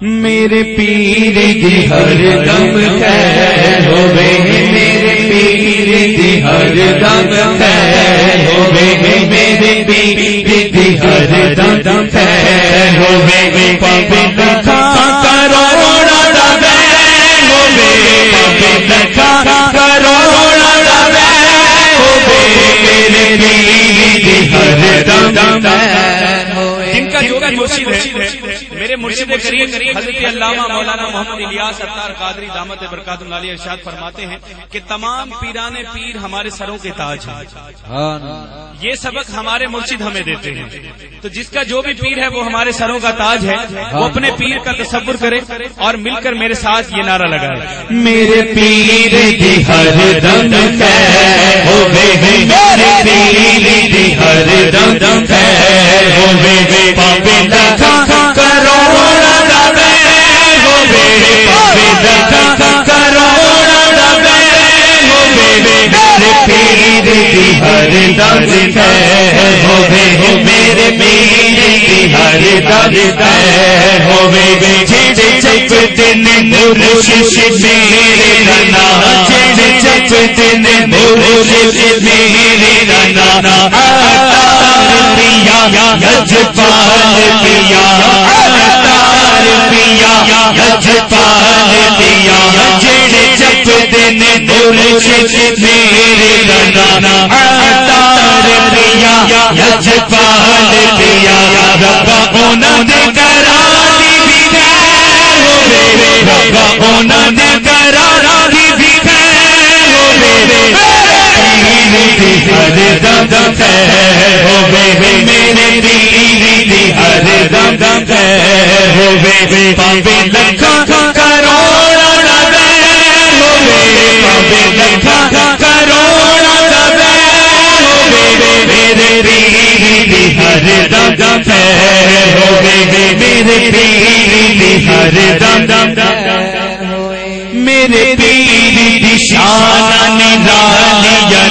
میرے پیر دی ہر دم خیر ہوے میرے پیر دی ہر دم خیر ہوے میرے پیر دی ہر دم خیر ہوے پاپے لکھا کروڑا دبے ہوے پاپے لکھا کروڑا دبے ہوے میرے پیر دی ہر دم خیر۔ بھی مرشد ہے۔ میرے مرشد کریم حضرت علامہ مولانا محمد الیاس اتار قادری دامت برکات اللہ علیہ ارشاد فرماتے ہیں کہ تمام پیران پیر ہمارے سروں کے تاج ہیں۔ یہ سبق ہمارے مرشد ہمیں دیتے ہیں۔ تو جس کا جو بھی پیر ہے وہ ہمارے سروں کا تاج ہے وہ اپنے پیر کا تصور کرے اور مل کر میرے ساتھ یہ نعرہ لگائے۔ میرے پیر دی ہر دم ہر دم خیر ہوے میرے پیر دی ہر دم خیر ہوے جڑ چپ دن مرشد میرے رنا جڑ چپ دن مرشد میرے رنا پیا گج پال پیا۔ اتار پیا گج پال مرشد میرے رنا اتار پیا گج پال رب انہاں دے بھی رب بھی ہر میرے پیر دی شان نرالیاں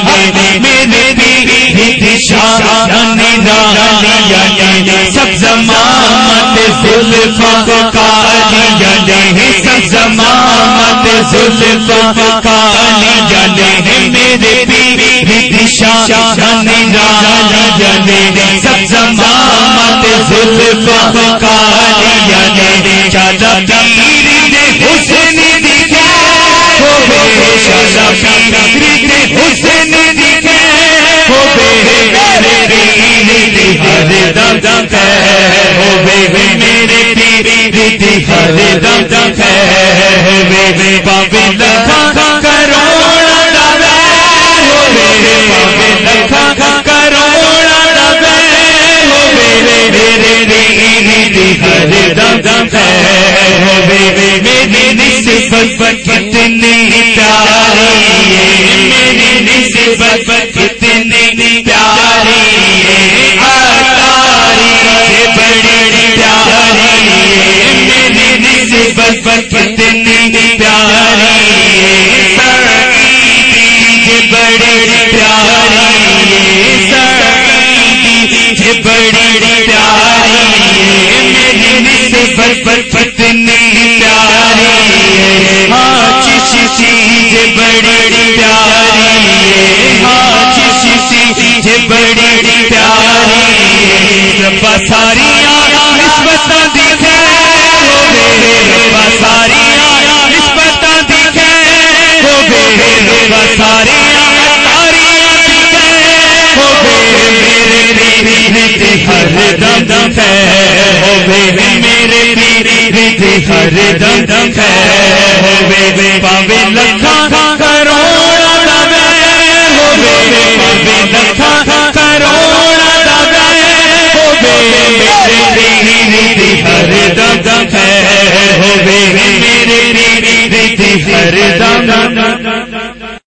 میرے پیر دی شان نرالیاں نے۔ سب زمانت زلفاں کالیاں نے۔ سب زمانت زلفاں کالیاں نے۔ میرے پیر دی شان نرالیاں نے۔ سب زمانت زلفاں دم دم خیر ہوے میرے پیر دی ہر دم دم خیر ہوے بابے لکھا کروڑا دبے ہوے بابے لکھا کروڑا دبے ہوے میرے پیر دی ہر دم دم خیر ہوے میری نسبت کتنی پیاری ہے۔ میری نسبت کتنی پیاری ہے۔ ہاں چیز بڑی پیاری ہے۔ ہاں چیز بڑی پیاری ہے۔ ربا ساری نسبت دکھے ربا ساری نسبت دکھے ربا ساری میرے ہر دم ہے ہر دم دم ہے۔